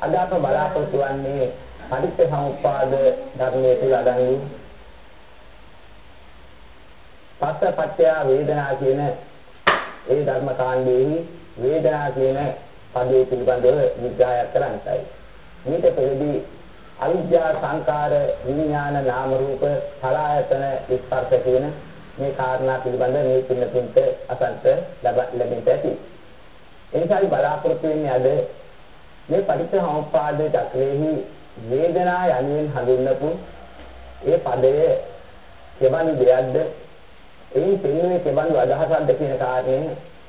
අද අප බලාපොරොත්තු වන්නේ පටිච්ච සමුප්පාද ධර්මයේ තුල අදන්නේ පස්ස පත්‍ය වේදනා කියන ඒ ධර්ම කාණ්ඩයේහි වේදනා කියන පදේ පිළිබඳව විග්‍රහයක් කරන්නයි. මේක පෙරදී අවිද්‍යා සංකාර විඥාන නාම රූප සලආයතන ස්පර්ශ කියන මේ කාරණා පිළිබඳව මේ පින්නතුන්ට අසන්ත ලැබෙන්න ඇති. එනිසායි බලාපොරොත්තු වෙන්නේ අද මේ පටිච්චසමුප්පාද චක්‍රයේහි වේදනා යනුවෙන් හඳුන්වපු ඒ පදය කෙබඳු දෙයක්ද එයින් පෙන්වන්නේ කෙබඳු අදහසක්ද කියන කාරණය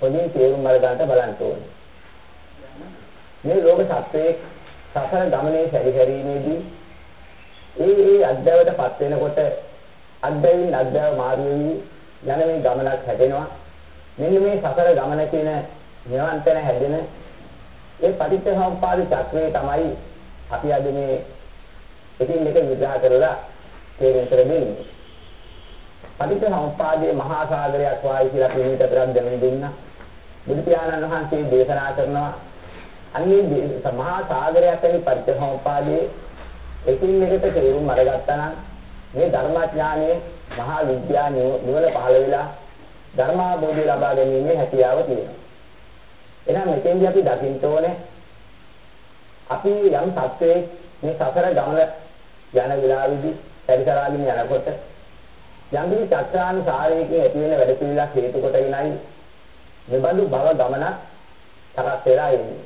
හොඳින් තේරුම් අරගන්න බලන්න ඕනේ. මේ ලෝක සත්‍යයේ සසර ගමනේ සැරිසැරීමේදී ඒ ඒ අධ්‍යයනයටපත් වෙනකොට අධ්‍යයනින් අධ්‍යය මාරු වෙවි යන මේ ගමනක් හැදෙනවා. මෙන්න මේ සසර ගමන කියන නිවන්තන හැදෙන ඒ පටිච්චසමුප්පාද චක්‍රය තමයි අපි අද මේ එකින් එක විග්‍රහ කරලා තේරුම් කරගන්නේ. පටිච්චසමුප්පාදයේ මහා සාගරයක් වායි කියලා අපි මේකට දැනුම් දුන්නා. බුදු පියාණන් වහන්සේ දේශනා කරනවා අන්නේ මහා සාගරයක් ඇති පටිච්චසමුප්පාදයේ එකින් එකට තේරුම් අරගත්තා නම් මේ ධර්මඥානයේ මහා විද්‍යා නිවන පහළ වෙලා ධර්මාභෝධය ලබා ගැනීමේ හැකියාව තියෙනවා. එහෙනම් මෙතෙන්දී අපි දකින්න ඕනේ අපි යම් සත්‍යයේ මේ සසර ගමන යන වෙලාවේදී පරිසරාගෙන යනකොට යම් කිසි චක්‍රානුසාරයකින් ඇති වෙන වැඩ පිළිලක් හේතු කොටගෙනයි මෙබඳු භව ගමනක් තරස් වෙලා එන්නේ.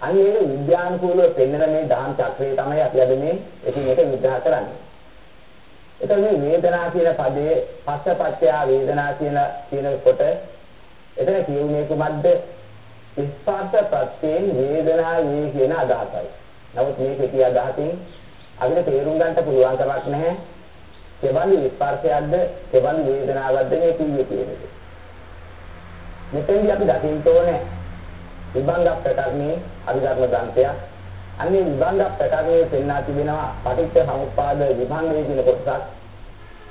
අන්නේ විද්‍යානුකූලව පෙන්වන මේ දහම් චක්‍රය තමයි අපි අද මේ එකින් එක විග්‍රහ කරන්නේ. එතකොට මේ වේදනා කියන පදයේ පස්සපච්චය වේදනා කියන කියන කොට එතන කියුනේ කුමක්ද? ස්පර්ශ ප්‍රත්‍යයෙන් වේදනා වේ කියන අදහසයි. නමුත් මේ කෙටි අදහසින් අපිට තේරුම් ගන්න පුළුවන් කමක් නැහැ. කෙබඳු ස්පර්ශයක්ද, කෙබඳු වේදනාවක්ද මේ කිව්වේ කියන්නේ. මෙතෙන්දී අපි දකින්න ඕනේ විභංග ප්‍රකරණේ අභිධර්ම ග්‍රන්ථය. අන්නේ විභංග ප්‍රකරණයේ පෙන්වා තිබෙනවා පටිච්ච සමුප්පාද විභංගයේ කියන කොටසක්.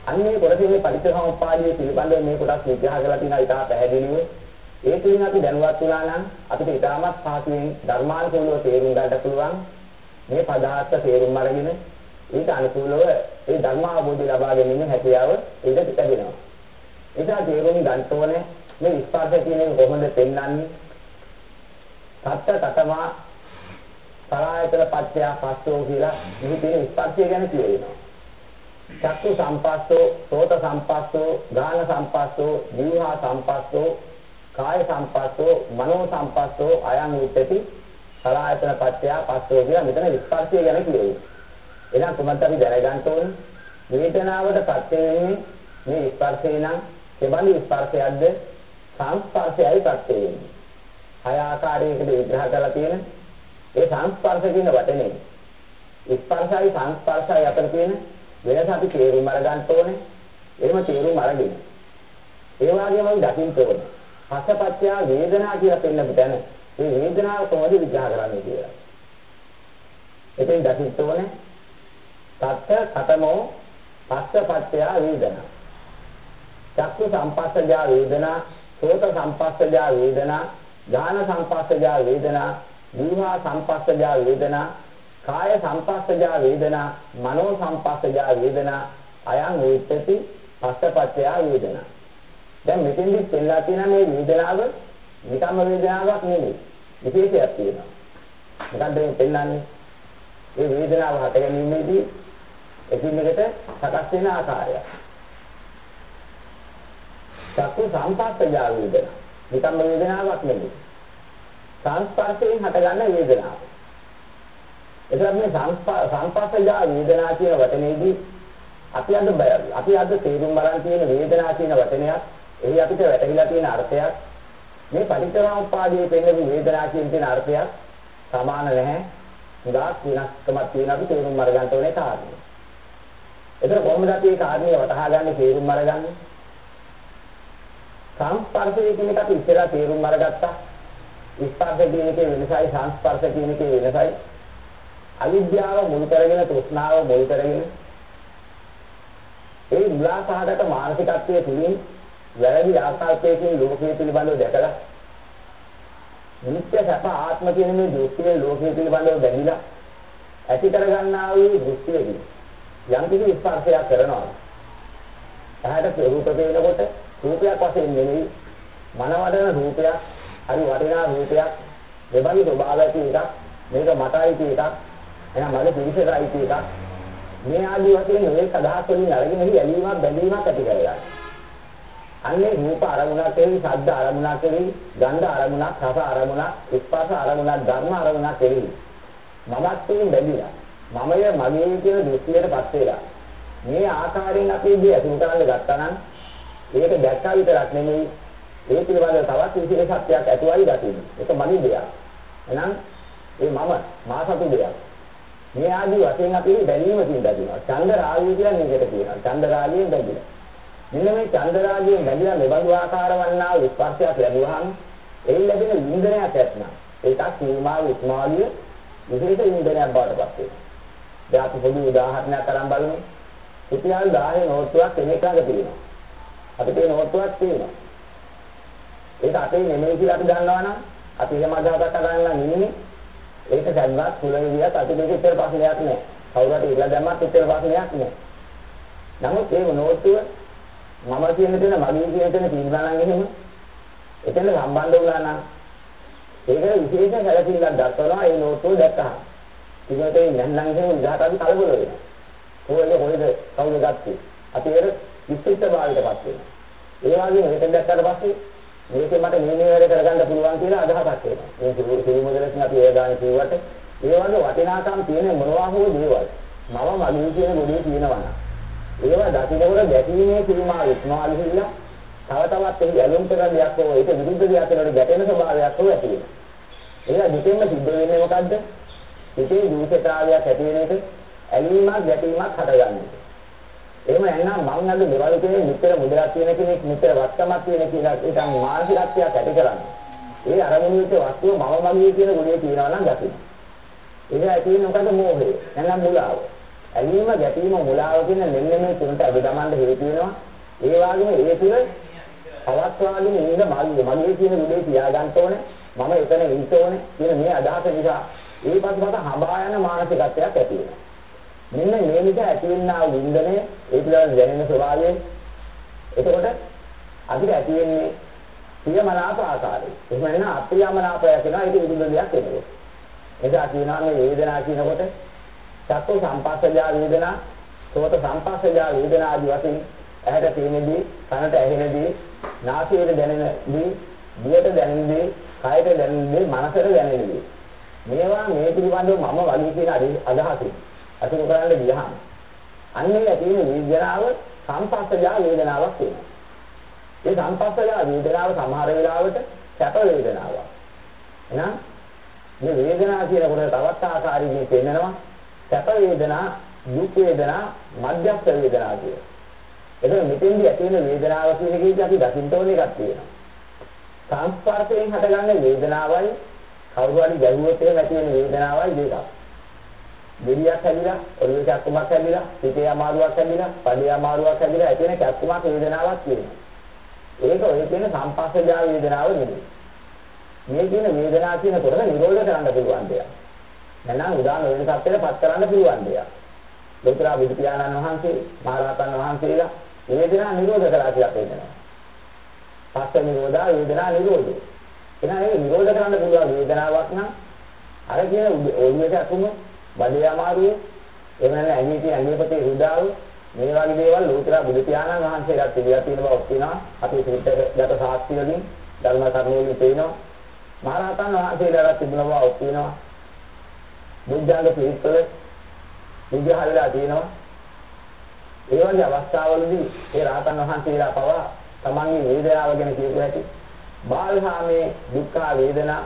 අන්නේ කොටසේ මේ පටිච්ච සමුප්පාදයේ පිළිබඳව මේ කොටස් විග්‍රහ කරලා තියෙනවා ඉතා පැහැදිලිව. ඒ තුලින් අපි දැනුවත් වුණා නම් අපිට ඉතාමත් පහසුවෙන් ධර්මානුකූලව තේරුම් ගන්න පුළුවන් මේ පදාර්ථ තේරුම් අරගෙන ඊට අනුකූලව ඒ ධර්ම අවබෝධය ලබා ගැනීම හැකියාව ඊට ලැබෙනවා. ඒසා තේරුම් ගන්න ඕනේ මේ ස්පර්ශ කියන එක කොහොමද පෙන්වන්නේ? සත්‍ය කතමා සලායතන පත්‍ය පස්සෝ කියලා මෙහි තියෙන ස්පර්ශය ගැන කියවෙනවා. චක්කු සම්පස්සෝ, සෝත සම්පස්සෝ, ගාන සම්පස්සෝ, ජීවහා සම්පස්සෝ, කාය සම්පස්සෝ, මනෝ සම්පස්සෝ අයං උච්චති සලායතන පත්‍ය පස්සෝ කියලා මෙතන ස්පර්ශය ගැන කියවෙනවා. එහෙනම් කොහොමද අපි දැනගන්න ඕනේ? වේදනාවට පත්‍ය වෙන්නේ මේ ස්පර්ශේ නම් කෙබඳු ස්පර්ශයක්ද සංස්පර්ශයයි පත්‍ය වෙන්නේ. හය ආකාරයකට විග්‍රහ කරලා තියෙන ඒ සංස්පර්ශ කියන වචනේ ස්පර්ශයි සංස්පර්ශයි අතර තියෙන වෙනස අපි තේරුම් අරගන්න ඕනේ. එහෙම තේරුම් අරගෙන ඒ වගේම අපි දකින්න ඕනේ. පස්සපත්‍ය වේදනා කියලා පෙන්නපු තැන මේ වේදනාව කොහොමද විග්‍රහ කරන්නේ කියලා. එතෙන් දකින්න ඕනේ. තත්ත කතමෝ පස්සපත්‍ය වේදනා. චක්කු සම්පස්සජා වේදනා, සෝත සම්පස්සජා වේදනා ඥාන සංපස්සජා වේදනා, දීවා සංපස්සජා වේදනා, කාය සංපස්සජා වේදනා, මනෝ සංපස්සජා වේදනා, අයං වේත්තති පස්සපත්‍ය වේදනා. දැන් මෙතෙන්දි පෙන්නලා තියෙන මේ වේදනාව නිකම්ම වේදනාවක් නෙමෙයි. විශේෂයක් තියෙනවා. මොකද්ද මේ පෙන්නන්නේ? මේ වේදනාව හට ගැනීමේදී එකින් එකට සකස් වෙන ආකාරය. චක්කු සංපස්සජා වේදනා නිකම්ම වේදනාවක් නෙමෙයි. සංස්පර්ශයෙන් හටගන්න වේදනාව. එතකොට මේ සංස්පර්ශජා වේදනා කියන වචනේදී අපි අද අපි අද තේරුම් බලන් තියෙන වේදනා කියන වචනයත් එහි අපිට වැටහිලා තියෙන අර්ථයක් මේ පටිච්චසමුප්පාදයේ පෙන්නපු වේදනා කියන තියෙන අර්ථයක් සමාන නැහැ. උදාස් වෙනස්කමක් තියෙන අපි තේරුම් අරගන්න ඕනේ කාරණේ. එතකොට කොහොමද අපි මේ කාරණේ වටහා ගන්න තේරුම් අරගන්නේ? සංස්පර්ශය කියන එක අපි ඉස්සෙල්ලා තේරුම් අරගත්තා. ස්පර්ශ කියන එකේ වෙනසයි සංස්පර්ශ කියන එකේ වෙනසයි. අවිද්‍යාව මුල් කරගෙන තෘෂ්ණාව මුල් කරගෙන ඒ මුලාසහගත මානසිකත්වයේ තුලින් වැරදි ආකල්පයකින් ලෝකයේ පිළිබඳව දැකලා නිත්‍ය සැප ආත්ම කියන මේ දෘෂ්ටියේ ලෝකයේ පිළිබඳව බැඳිලා ඇති කරගන්නා වූ දෘෂ්ටියකින් යම් කිසි ස්පර්ශයක් කරනවා. ඇහැට රූප පේනකොට රූපයක් වශයෙන් නෙමෙයි මනවඩන රූපයක්, හරි වටිනා රූපයක්, දෙබඳු ස්වභාව ඇති එකක්, මේක මටයි කියන එකක්, එහෙනම් මගේ පිළිසෙරයි කියන එකක්. මේ ආදී වශයෙන් මේ සදාහස් වලින් අරගෙන ඉහි ඇලීමක් බැඳීමක් ඇති කරගන්නවා. අන්නේ රූප අරමුණක් කෙරෙහි, ශබ්ද අරමුණක් කෙරෙහි, ගන්ධ අරමුණක්, රස අරමුණක්, ස්පර්ශ අරමුණක්, ධර්ම අරමුණක් කෙරෙහි මමත්වයෙන් බැඳිලා මමය මගේ කියන දෘෂ්ටියටපත් වෙලා මේ ආකාරයෙන් අපි ඉදී අතුරු කරන්න ගත්තා නම් ඒක දැක්කා විතරක් නෙමෙයි ඒ පිළිබඳව තවත් විශේෂ සත්‍යයක් ඇතුවයි දකින්න. ඒක මගේ දෙයක්. එහෙනම් ඒ මම මා සතු දෙයක්. මේ ආදී වශයෙන් අපි බැඳීමකින් දකිනවා. ඡන්ද රාගය කියන්නේ මේකට කියනවා. ඡන්ද රාගයෙන් බැඳිලා. මෙන්න මේ ඡන්ද රාගයෙන් බැඳිලා මෙබඳු ආකාර වන්නා විස්පර්ශයක් ලැබුවාම ඒ ලැබෙන ඉන්ද්‍රණයක් ඇත්නම් ඒකත් සීමා විස්මාලිය විශේෂ ඉන්ද්‍රණයක් බවට පත් වෙනවා. දැන් අපි පොඩි උදාහරණයක් අරන් බලමු. රුපියල් 10 නෝට්ටුවක් කෙනෙක් ළඟ තියෙනවා. අපිට ඒ නෝට්ටුවක් තියෙනවා. ඒක අපේ නෙමෙයි කියලා අපි දන්නවා නම් අපි එහෙම අදහසක් අරන් ඉන්නේ ඒක දැන්වත් කුල විදියට අපි දෙක ඉතර ප්‍රශ්නයක් නෑ. කවුරුහරි ඉල්ල දැම්මත් ඉතර ප්‍රශ්නයක් නෑ. නමුත් ඒ නෝට්ටුව මම කියන දේ මගේ කියන දේ තීන්දුවා නම් එහෙම එතන සම්බන්ධ වුණා නම් ඒකට විශේෂ සැලකිල්ලක් දක්වනවා ඒ නෝට්ටුව දැක්කහම. ඉතින් නැන්නම් එහෙම ඉඳහට අපි කලබල වෙනවා. කොහෙද කොහෙද කවුද ගත්තේ? අපි ඒක විශේෂ භාවයකටපත් වෙනවා. ඒ වගේම මේක දැක්කට පස්සේ මේකේ මට මේ මේ වැඩ කරගන්න පුළුවන් කියලා අදහසක් එනවා. මේ සිවි මොදලකින් අපි ඒ ගානේ කිව්වට ඒ වගේ වටිනාකම් තියෙන මොනවා හෝ දේවල් මම මගේ කියන ගොඩේ තියෙනවා නම් ඒවා දකින්නකොට දැකීමේ සීමාව ඉක්මවාලු කියලා තව තවත් එහි ඇලුම් කරන දෙයක් හෝ ඒක විරුද්ධ දෙයක් වෙනකොට ගැටෙන ස්වභාවයක් හෝ ඇති වෙනවා. ඒක දෙකෙන්ම සිද්ධ වෙන්නේ මොකද්ද? හිතේ දූෂිතාවයක් ඇති වෙන එක ඇලීමක් ගැටීමක් හටගන්නේ. එහෙම නැත්නම් මං අද මෙවල් කෙනෙක් මෙතර මුදලක් තියෙන කෙනෙක් මෙතර වත්කමක් තියෙන කියලා ඒක මානසිකත්වයක් ඇති කරන්නේ. ඒ අරමුණු විට වස්තුව මම මගේ කියන ගුණය තියනවා නම් ගැතියි. ඒක ඇති වෙන මොකද මෝහය. නැත්නම් මුලාව. ඇලීම ගැටීම මුලාව කියන මෙන්න මේ තුනට අබදමන්න හේතු වෙනවා. ඒ වගේම ඒ තුන පවත්වාගෙන ඉන්න මගේ මගේ කියන ගුණය තියාගන්න ඕනේ. මම එතන ඉන්න ඕනේ කියන මේ අදහස නිසා ඒ පස්සට හඹා යන මානසිකත්වයක් ඇති වෙනවා. මෙන්න මේ නිසා ඇතිවෙනා වින්දනය ඒ පිළිබඳ දැනෙන ස්වභාවය එතකොට අපිට ඇති වෙන්නේ ප්‍රියමනාප ආකාරය. එහෙම නැත්නම් අප්‍රියමනාපය කියනවා ඒක විරුද්ධ දෙයක් වෙනවා. එදා කියනවා මේ වේදනාව කියනකොට චක්ක සම්පස්සජා වේදනා, සෝත සම්පස්සජා වේදනා ආදී වශයෙන් ඇහැට පේනදී, කනට ඇහෙනදී, නාසයට දැනෙනදී, දිවට දැනෙනදී, කයට දැනෙනදී, මනසට දැනෙනදී. මේවා මේ පිළිබඳව මම වගේ කියන අදහසින් අතුරු කරන්න ගියහම අන්නේ ඇති වෙන වේදනාව සංපස්සජා වේදනාවක් වෙනවා. ඒ සංපස්සජා වේදනාව සමහර වෙලාවට සැප වේදනාවක්. එහෙනම් මේ වේදනාව කියන කොට තවත් ආකාරයකින් පෙන්නනවා සැප වේදනා, දුක් වේදනා, මධ්‍යස්ථ වේදනා කියන. එතකොට මෙතෙන්දී ඇති වෙන වේදනාව කියන එකේදී අපි දකින්න ඕන එකක් තියෙනවා. සංස්පර්ශයෙන් හටගන්න වේදනාවයි කවුරු හරි ගැහුවොත් එහෙම ඇති වෙන වේදනාවයි දෙකක්. දෙවියක් හැදිලා, ඔළුවේ කැක්කුමක් හැදිලා, පිටේ අමාරුවක් හැදිලා, පඩේ අමාරුවක් හැදිලා ඇති වෙන කැක්කුමක් වේදනාවක් තියෙනවා. ඒක ඔය කියන සංපස්සජා වේදනාව නෙමෙයි. මේ කියන වේදනාව කියන කොට නිරෝධ කරන්න පුළුවන් දෙයක්. නැත්නම් උදාන වෙන සත්‍යයට පත් කරන්න පුළුවන් දෙයක්. ලෝතර බුදු පියාණන් වහන්සේ, මහරහතන් වහන්සේලා වේදනාව නිරෝධ කරලා කියලා පෙන්නනවා. පස්ස නිරෝධා වේදනා නිරෝධය. එහෙනම් ඒක නිරෝධ කරන්න පුළුවන් වේදනාවක් නම් අර කියන ඔළුවේ කැක්කුම බඩේ අමාරුව එහෙම නැත්නම් ඇඟේ තියෙන ඇඟිපතේ රුදාව මේ වගේ දේවල් ලෝතර බුදු පියාණන් වහන්සේලාත් පිළිලා තියෙන බව ඔප්පිනවා අපි සූත්‍රගත සාක්ෂි වලින් ධර්ම කරුණු වලින් පේනවා මහරහතන් වහන්සේලාට තිබුණ බව ඔප්පිනවා බුද්ධාංග පිළිතුර විග්‍රහලා තියෙනවා ඒ වගේ අවස්ථාවලදී ඒ රහතන් වහන්සේලා පවා තමන්ගේ වේදනාව ගැන කියපු හැටි බාල්හාමේ දුක්ඛ වේදනා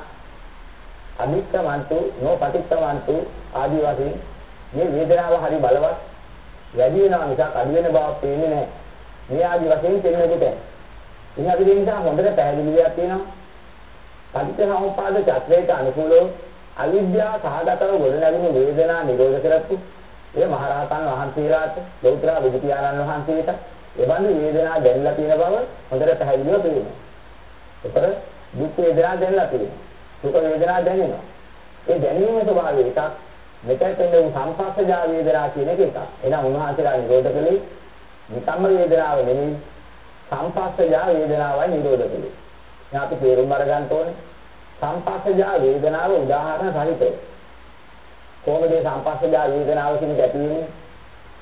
අනික්කමන්තු නොපටිච්චමන්තු ආදී වශයෙන් මේ වේදනාව හරි බලවත් වැඩි වෙනවා මිසක් අඩු වෙන බවක් පේන්නේ නැහැ. මේ ආදී වශයෙන් තේරෙන්නේ නැහැ. ඉතින් අපි මේ නිසා හොඳට පැහැදිලි දෙයක් තියෙනවා. පටිච්චසමුප්පාද චක්‍රයට අනුකූලව අවිද්‍යාව සහගතව ගොඩනැගෙන වේදනා නිරෝධ කරපු ඒ මහරහතන් වහන්සේලාට ලෞතර බුදු පියාණන් වහන්සේට එවන්දි වේදනා දැනලා තියෙන බව හොඳට පැහැදිලිව පේනවා. ඒතර දුක් වේදනා දැනලා තියෙනවා. සුඛ වේදනා දැනෙනවා. ඒ දැනීමේ ස්වභාවය එකක් මෙතෙන් දෙන්නේ සංපස්සජා වේදනා කියන එක එකක්. එහෙනම් උන්වහන්සේලා නිරෝධ කළේ නිකම්ම වේදනාව නෙමෙයි සංපස්සජා වේදනාවයි නිරෝධ කළේ. දැන් අපි තේරුම් අරගන්න ඕනේ සංපස්සජා වේදනාව උදාහරණ සහිතව. කොහොමද සංපස්සජා වේදනාව කියන එක ඇති වෙන්නේ?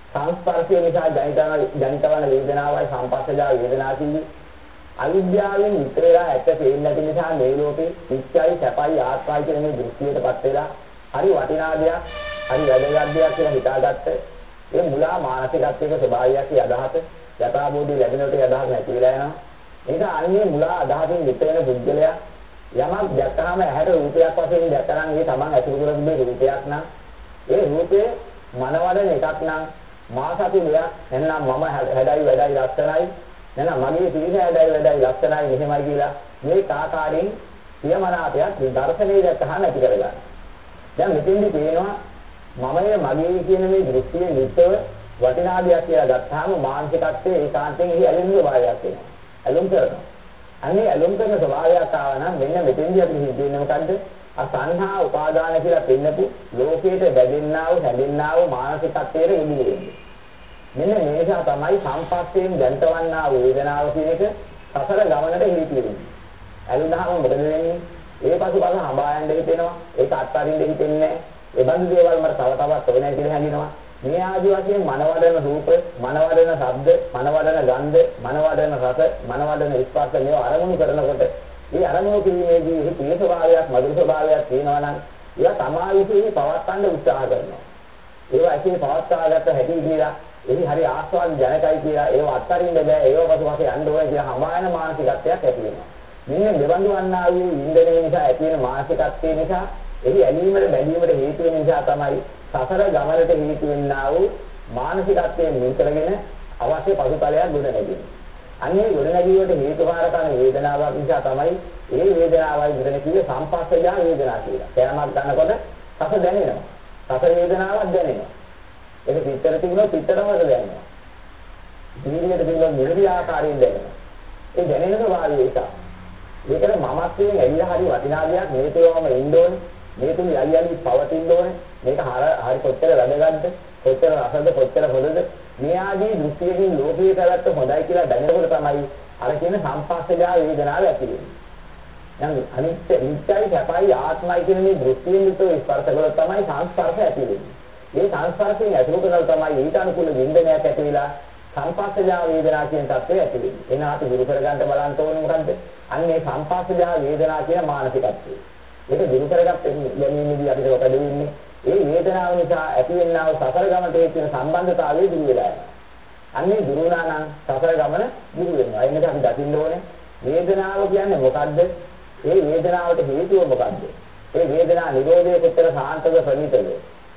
සංස්පර්ශය නිසා ජනිතවන ජනිතවන වේදනාවයි සංපස්සජා වේදනාව කියන්නේ අවිද්‍යාවෙන් විතරලා ඇත්ත පේන්නේ නැති නිසා මේ ලෝකේ නිත්‍යයි සැපයි ආත්මයි කියන මේ දෘෂ්ටියටපත් වෙලා හරි වටිනා දෙයක් හරි වැදගත් දෙයක් කියලා හිතාගත්ත ඒ මුලා මානසිකත්වයක ස්වභාවයක් අදහස යථාබෝධි ලැබෙනකොට අදහස් නැති වෙලා යනවා ඒක අන්නේ මුලා අදහසින් විතර වෙන පුද්ගලයා යමක් දැක්කම ඇහැට රූපයක් වශයෙන් දැක්කනම් ඒ තමන් ඇතුළු කරගෙන මේ රූපයක් නම් ඒ රූපේ මනවඩන එකක් නම් මාසති දෙයක් එන්නම් මම හැඩයි වැඩයි ලක්ෂණයි එහෙනම් මගේ පිළිස හැඩයි වැඩයි ලක්ෂණයි මෙහෙමයි කියලා මේ කාකාරයෙන් සියමනාපයක් දර්ශනීය දැක්කහම ඇති කරගන්න. දැන් මෙතෙන්දි පේනවා මමයේ මගේ කියන මේ දෘෂ්ටිය නිතර වටිනා දෙයක් කියලා ගත්තාම මානසිකත්වයේ ඒකාන්තයෙන් එහි ඇලෙන ස්වභාවයක් එනවා. ඇලුම් කරනවා. අනේ ඇලුම් කරන ස්වභාවයක් ආව නම් මෙන්න මෙතෙන්දී අපි හිතන්නේ මොකද්ද? අසංහා උපාදාන කියලා පෙන්නපු ලෝකයට බැඳෙන්නා වූ හැදෙන්නා වූ මානසිකත්වයේ ඉදිරියේ. මෙන්න මේ නිසා තමයි සංපස්සයෙන් දැන්තවන්නා වේදනාව කියන එක සසර ගමනට හේතු වෙන්නේ. ඇලුනහම මොකද වෙන්නේ? ඒ පසුපස හඹා යන්න හිතෙනවා. ඒක අත්හරින්න හිතෙන්නේ නැහැ. ඒ බඳු දේවල් මට තව තවත් ඕනේ කියලා හැඟෙනවා. මේ ආදි වශයෙන් මනවඩන රූප, මනවඩන ශබ්ද, මනවඩන ගන්ධ, මනවඩන රස, මනවඩන ස්පර්ශ මේවා අරමුණු කරනකොට මේ අරමුණු කිරීමේදී එහි ප්‍රිය ස්වභාවයක්, මధుර ස්වභාවයක් තියෙනවා නම් ඒවා සමාවිතේ පවත්වන්න උත්සාහ කරනවා. ඒවා ඇසේ පවත්වාගත්ත හැටි කියලා එහි හරි ආස්වාද ජනකයි කියලා ඒව අත්තරින්න බෑ ඒව පසුපස යන්න ඕනේ කියලා හමායන මානසිකත්වයක් ඇති වෙනවා. මෙන්න මෙබඳු වන්නා වූ ඉන්ද්‍රණය නිසා ඇති වෙන මානසිකත්වය නිසා එහි ඇලීමට බැඳීමට හේතු වෙන නිසා තමයි සසර ගමනට හේතු වෙන්නා වූ මානසිකත්වයෙන් මුල් කරගෙන අවශ්‍ය පසුතලයක් ගොඩ නැගෙන්නේ. අන්නේ ගොඩ නැගීමට හේතුකාරකන වේදනාවක් නිසා තමයි ඒ වේදනාවයි මෙතන කියේ සංපස්සජා වේදනා කියලා. කෑමක් ගන්නකොට රස දැනෙනවා. රස වේදනාවක් දැනෙනවා. ඒක පිටතට තිබුණොත් පිටතටම දැනෙනවා. දීර්ඝයට තිබුණොත් නිරවි ආකාරයෙන් දැනෙනවා. ඒ දැනෙන ස්වභාවය ඒක. මේකට මමත්වයෙන් ඇවිල්ලා හරි වටිනා දෙයක් මේ තුවම ඉන්න ඕනේ. මේ තුන යලි යලි පවතින්න ඕනේ. මේක හරි කොච්චර වැදගත්ද? කොච්චර රසද? කොච්චර හොඳද? මේ ආදී දෘෂ්ටියකින් ලෝකයේ පැවැත්ම හොඳයි කියලා දැනනකොට තමයි අර කියන සංපස්සජා වේදනාව ඇති වෙන්නේ. දැන් අනිත්‍ය නිත්‍යයි සැපයි ආත්මයි කියන මේ දෘෂ්ටියෙන් යුතුව ස්පර්ශ කළොත් තමයි සංස්පර්ශ ඇති වෙන්නේ. මේ සංස්පර්ශයෙන් ඇතුළු කරලා තමයි ඊට අනුකූල වින්දනයක් ඇති වෙලා සංපස්සජා වේදනා කියන தත්ත්වය ඇති වෙන්නේ. එන අපි දුරු කරගන්න බලන්න ඕනේ මොකද්ද? අන්න ඒ සංපස්සජා වේදනා කියන මානසිකත්වය. ඒක දුරු කරගත්ත ගැනීමේදී අපිට මොකද වෙන්නේ? ඒ වේදනාව නිසා ඇතිවෙනා වූ සසර ගමනට තියෙන සම්බන්ධතාවය දුරු වෙලා යනවා. අන්නේ දුරු වුණා නම් සසර ගමන දුරු වෙනවා. ඒ නිසා අපි දකින්න ඕනේ වේදනාව කියන්නේ මොකද්ද? ඒ වේදනාවට හේතුව මොකද්ද? ඒ වේදනා නිරෝධය කොච්චර සාන්තද ප්‍රණීතද?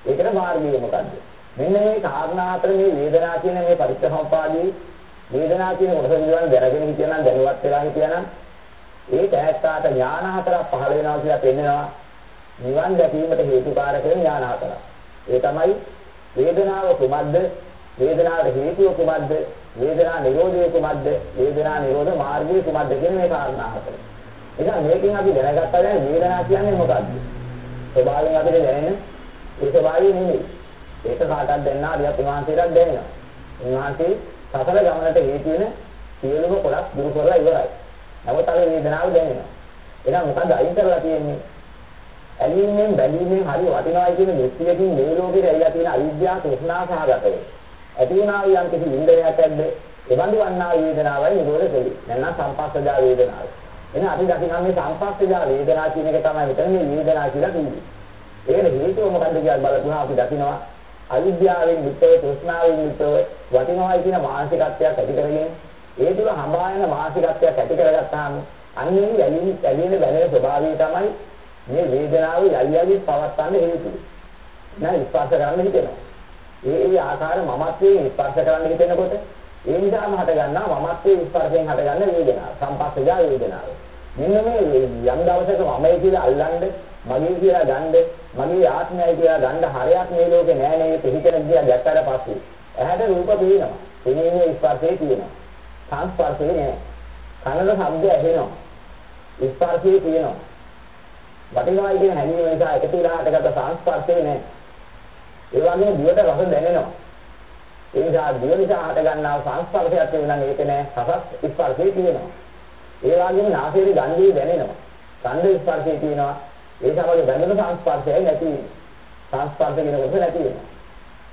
ඒකට මාර්ගය මොකද්ද? මෙන්න මේ කාරණා අතර මේ වේදනා කියන මේ පරිච්ඡේදෝපාදී වේදනා කියන කොටස පිළිබඳව දැනගෙන හිටියනම් දැනුවත් වෙලා හිටියනම් ඒ තෑත්තාට ඥාන හතරක් පහළ වෙනවා කියලා පෙන්නනවා. නිවන් දැකීමට හේතුකාරක වෙන ඥාන හතරක්. ඒ තමයි වේදනාව කුමක්ද? වේදනාවට හේතුව කුමක්ද? වේදනා නිරෝධය කුමක්ද? වේදනා නිරෝධ මාර්ගය කුමක්ද කියන මේ කාරණා හතර. එහෙනම් මේකෙන් අපි දැනගත්තා දැන් වේදනා කියන්නේ මොකක්ද? ස්වභාවයෙන් අපිට දැනෙන ඒ ස්වභාවය නෙමෙයි. ඒක කාටවත් දෙන්න ආදියත් උන්වහන්සේට දෙන්නවා. උන්වහන්සේ සසල ගමනට හේතු වෙන සියලුම කොටස් දුරු කරලා ඉවරයි. නමුත් අර වේදනාව දැනෙනවා. එහෙනම් මොකද අයින් කරලා තියෙන්නේ? ඇලීමෙන් බැඳීමෙන් හරි වටිනවයි කියන දෘෂ්ටියකින් මේ ලෝකෙට ඇවිල්ලා තියෙන අවිද්‍යාව තෘෂ්ණා සහගතව. ඇති වුණා යම් කිසි ඉන්ද්‍රයක් ඇද්ද? එවන්දු වන්නා වේදනාවයි නිරෝධ දෙවි. නැත්නම් සංපස්සජා වේදනාව. එහෙනම් අපි දකින්න මේ සංපස්සජා වේදනා කියන එක තමයි මෙතන මේ වේදනා කියලා කියන්නේ. ඒකට හේතුව මොකද්ද කියලා බලපුවහම අපි දකිනවා අවිද්‍යාවෙන් යුක්තව තෘෂ්ණාවෙන් යුක්තව වටිනවයි කියන මානසිකත්වයක් ඇති කරගෙන ඒ තුල හඹායන මානසිකත්වයක් ඇති කරගත්තාම අන්නේ යලින් ඇලෙන බැලෙන ස්වභාවය තමයි මේ වේදනාව යලි යලි පවත්වන්න හේතුව. නෑ ස්පර්ශ කරන්න හිතෙනවා. ඒ ඒ ආකාර මමත්වයෙන් ස්පර්ශ කරන්න හිතෙනකොට ඒ නිසාම හට ගන්නවා මමත්වයේ ස්පර්ශයෙන් හට ගන්න වේදනාව. සංපස්සජා වේදනාව. මෙන්න මේ යම් දවසක මමයි කියලා අල්ලන්නේ මගේ කියලා ගන්න මගේ ආත්මයයි කියලා ගන්න හරයක් මේ ලෝකේ නෑ නේ පිළිතන කියලා දැක්කට පස්සේ ඇහැට රූප පේනවා. පෙනීමේ ස්පර්ශය තියෙනවා. සංස්පර්ශය නෑ. කනට ශබ්ද ඇහෙනවා. ස්පර්ශය තියෙනවා. වටිනවයි කියන හැඟීම නිසා එකතු වෙලා හටගත්ත සංස්පර්ශේ නෑ. ඒ වගේම දිවට රස දැනෙනවා. ඒ නිසා දිව නිසා හට ගන්නා සංස්පර්ශයක් වෙනනම් ඒක නෑ රස ස්පර්ශේ තියෙනවා. ඒ වගේම නාසයේ ගන්ධය දැනෙනවා. ගන්ධ ස්පර්ශය තියෙනවා. ඒ සමග බැඳෙන සංස්පර්ශය නැති සංස්පර්ශ කියන කොට නැති වෙනවා.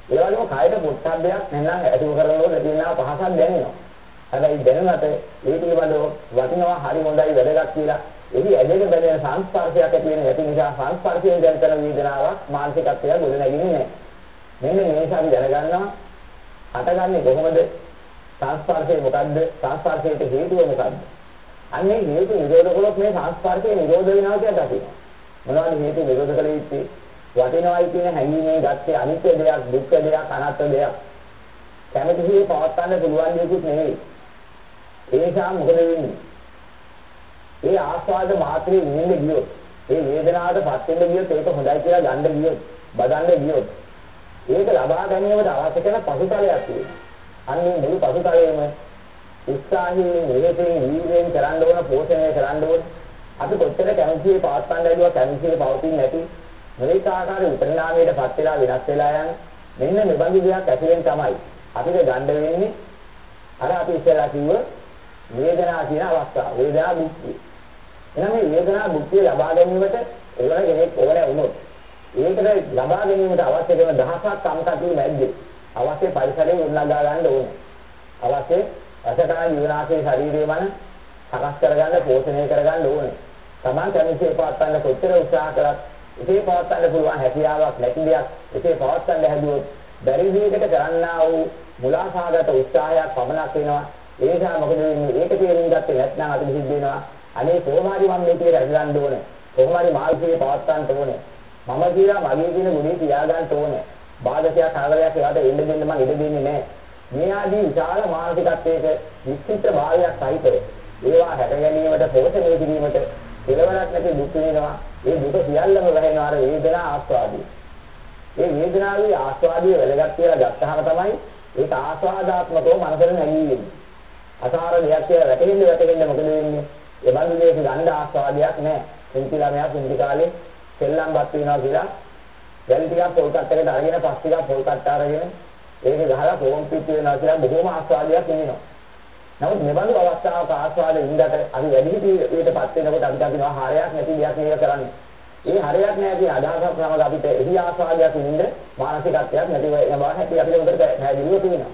ඒ වගේම කායයට පොට්ටබ්බයක් නැත්නම් ඇතුල් කරනකොට නැතිවෙනා පහසක් දැනෙනවා. හැබැයි දැනුණට ඒ පිළිබඳව වටිනවා හරි හොඳයි වැදගත් කියලා එහි ඇදෙන බැඳෙන සංස්පර්ශයක් ඇති වෙන ඇති නිසා සංස්පර්ශයෙන් දැනෙන වේදනාවක් මානසිකත්වය ගොඩ නැගින්නේ නැහැ. මෙන්න මේ නිසා අපි දැනගන්නවා හටගන්නේ කොහොමද? සංස්පර්ශය මොකද්ද? සංස්පර්ශයට හේතුව මොකද්ද? අන්නේ හේතු නිරෝධ කළොත් මේ සංස්පර්ශය නිරෝධ වෙනවා කියලා දකිනවා. මොනවද හේතු නිරෝධ කළ යුත්තේ? වටිනවයි කියන හැඟීමෙන් ගත්තේ අනිත්‍ය දෙයක්, දුක්ඛ දෙයක්, අනාත්ම දෙයක්. කැමැතිසේ පවත්වන්න පුළුවන් දෙයක් නෙවෙයි. ඒ නිසා මොකද වෙන්නේ? ඒ ආස්වාද මාත්‍රේ නිින්න ගියොත්, ඒ වේදනාවට පත් වෙන්න ගියොත් ඒක හොඳයි කියලා ගන්න ගියොත්, බදන්න ගියොත්, ඒක ලබා ගැනීමට අවශ්‍ය කරන පසුතලයක් තියෙනවා. අන්නේ මුළු පසුතලයේම උත්සාහයෙන්, නිරතයෙන්, වීර්යයෙන් කරන්න ඕන, පෝෂණය කරන්න ඕන. අපි කොච්චර කැමතියි පවත්වන්න ඇදුවා කැමතියි පවතින්නේ නැති මේක ආකාරයේ විපරිණාමයට පත් වෙලා වෙනස් වෙලා යන මෙන්න මෙබඳු දෙයක් ඇතිවෙන් තමයි අපිට ගන්න වෙන්නේ අර අපි ඉස්සෙල්ලා කිව්ව වේදනාව කියන අවස්ථාව. වේදනා මුක්තිය. එහෙනම් මේ වේදනා මුක්තිය ලබා ගැනීමට ඕන කෙනෙක් ඕන වුණොත් ඒකට ලබා ගැනීමට අවශ්‍ය කරන දහසක් කම්කටොළු මැද්දේ අවශ්‍ය පරිසරය උන්නගා ගන්න ඕනේ. අවශ්‍ය අසකන ජීවනාශේ ශරීරයේ මන සකස් කරගන්න පෝෂණය කරගන්න ඕනේ. Taman කැමති පවත්වන්න කොච්චර උත්සාහ කරත් ඉතේ පවත්වන්න පුළුවන් හැකියාවක් නැති දෙයක් ඉතේ පවත්වන්න හැදුවොත් බැරි විදිහකට කරන්නා වූ මුලාසහගත උත්සාහයක් පමණක් වෙනවා. ඒ නිසා මොකද වෙන්නේ? ඒක තේරුම් ගත්තේ නැත්නම් අද සිද්ධ වෙනවා. අනේ කොහොම හරි මම මේකේ රැඳගන්න ඕනේ. කොහොම හරි මානසිකව පවත්වන්න ඕනේ. මම කියලා මගේ කියන ගුණේ තියාගන්න ඕනේ. බාධකයක් කරදරයක් ඒවට එන්න දෙන්න මම ඉඩ දෙන්නේ නැහැ. මේ ආදී විශාල මානසිකත්වයක විචිත්‍ර භාවයක් සහිතව ඒවා හැට ගැනීමට පෝෂණය කිරීමට කෙලවරක් නැති දුක් වෙනවා. ඒ දුක සියල්ලම වැහෙනවා අර වේදනා ආස්වාදී. ඒ වේදනාවේ ආස්වාදිය වැදගත් කියලා ගත්තාම තමයි ඒක ආස්වාදාත්මකව මනසට නැගී අසාර දෙයක් කියලා වැටෙන්න වැටෙන්න මොකද වෙන්නේ? ඒ බඳු දෙයක ගන්න ආස්වාදයක් නැහැ. පුංචි ළමයා පුංචි කාලේ සෙල්ලම්පත් වෙනවා කියලා වැල් ටිකක් පොල් කට්ටකට අරගෙන පස් ටිකක් පොල් කට්ට අරගෙන ඒක ගහලා පොම් පිට වෙනවා කියලා බොහොම ආස්වාදයක් වෙනවා. නමුත් මෙබඳු අවස්ථාවක ආස්වාදෙ ඉඳට අපි වැඩි හිටියටපත් වෙනකොට අපි දකිනවා හරයක් නැති දෙයක් නේද කරන්නේ. ඒ හරයක් නැහැ කියන අදහසක් නමක අපිට එහි ආස්වාදයක් ඉන්න මානසිකත්වයක් නැති වෙන බව හැටි අපිට උඩට පැහැදිලිව තියෙනවා.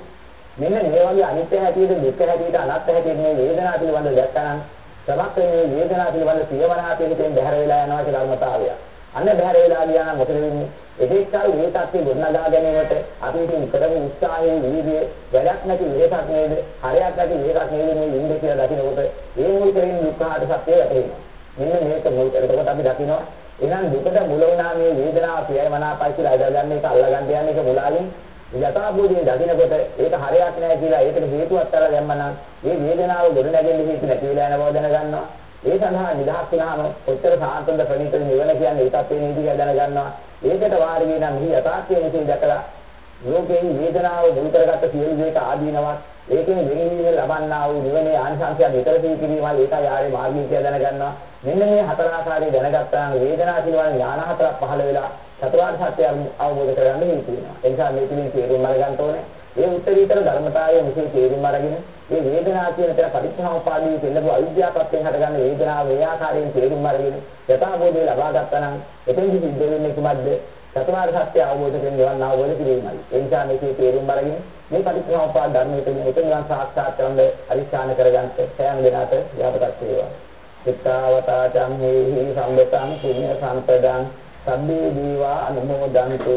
මෙන්න මේ වගේ අනිත්‍ය හැටියට දුක්ඛ හැටියට අනාත්ම හැටියට මේ වේදනාව පිළිබඳව දැක්කනම් සමත් මේ වේදනාව පිළිබඳ සියවනාපයෙන් බැහැර වෙලා යනවා කියලා ධර්මතාවය. අන්න බැහැර වෙලා ගියා නම් මොකද වෙන්නේ? එදෙක්කල් මේ තත්ත්වෙ ගොඩනගා ගැනීමට අපි ඉතින් කරමු උත්සාහයෙන් වීර්යය වැඩක් නැති මේකක් නේද? හරයක් නැති මේකක් නේද මේ ඉන්නේ කියලා දකිනකොට ඒ මුල් කරගෙන දුක්ඛාට සත්‍යය වැටෙනවා. මෙන්න මේක මුල් කරගෙන අපි දකිනවා එහෙනම් දුකට මුල වුණා මේ වේදනාව ප්‍රියයි මනාපයි කියලා අදගන්න එක අල්ලගන්න යන එක මුලාවෙන් යථාභූතයේ දකින්නකොට ඒක හරයක් නෑ කියලා ඒකට හේතුවක් කරලා දැම්මනම් මේ වේදනාව ගොඩ නැගෙන්න හේතු නැති වෙලා යන බව දැනගන්නවා ඒ සඳහා නිදහස් වුණාම කොච්චර සාන්තද ප්‍රණීත නිවන කියන්නේ ඒකත් මේ නීති කියලා දැනගන්නවා. ඒකට වාරි වෙනා මෙහි යථාර්ථය මෙසේ දැකලා ලෝකයෙන් වේදනාව මුල් කරගත්ත සියලු දේක ආදීනවත් ඒකෙන් වෙනින් ලබන්නා වූ නිවනේ ආංශාංශය විතර සීකිරීමයි ඒකයි ආරේ මාර්ගය කියලා දැනගන්නවා. මෙන්න මේ හතර ආකාරයේ දැනගත්තාම වේදනා පිළිබඳ ඥාන හතරක් පහළ වෙලා චතුරාර්ය සත්‍ය අවබෝධ කරගන්න හේතු වෙනවා. ඒ නිසා මේ පිළින් තේරුම් අරගන්න ඕනේ. ඒ උත්තරීතර ධර්මතාවය මෙසේ තේරුම් අරගෙන මේ වේදනාව කියන තර පරිච්ඡාමපාදී දෙන්නු අවිද්‍යාවපත්යෙන් හටගන්න වේදනාව මේ ආකාරයෙන් තේරුම් අරගෙන යථාබෝධය ලබා ගත්තා නම් එතෙන්දි සිද්ධ වෙන්නේ කුමක්ද? චතුරාර්ය සත්‍ය අවබෝධ කරගෙන නිවන් අවබෝධ කිරීමයි. ඒ නිසා මේකේ තේරුම් අරගෙන මේ පරිච්ඡාමපාද ධර්මයේ තියෙන එක නිවන් සාක්ෂාත් කරගන්න අරිස්ථාන කරගන්න සෑම දිනකට යහපතක් වේවා. සිතාවතා චම්මේහි සම්බතං පුඤ්ඤ සම්පදං සම්මේ දීවා අනුමෝදන්තු